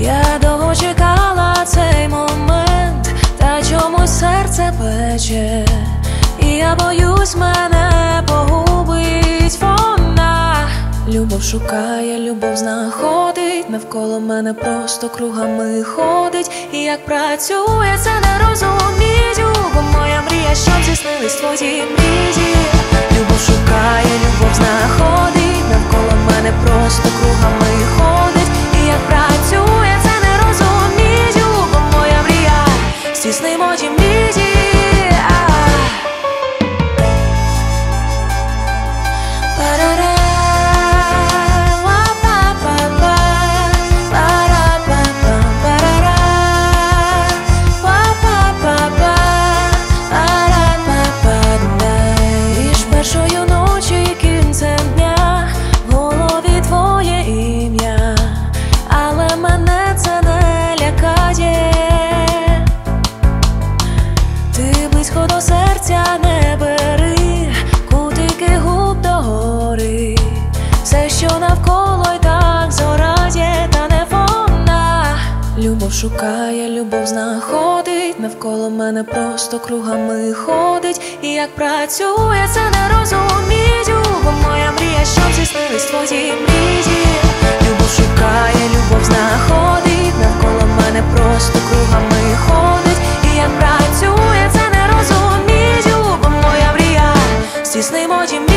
Я довго чекала цей момент, та чому серце пече, і я боюсь, мене погубить вона. Любов шукає, любов знаходить, навколо мене просто кругами ходить. І як працює, це не розумію, бо моя мрія, що зіснились твої мрії. Близько до серця не бери, кутики губ до гори, все, що навколо й так зорає, та не вона. Любов шукає, любов знаходить, навколо мене просто кругами ходить. І як працює, це не розумію, здійснимо дім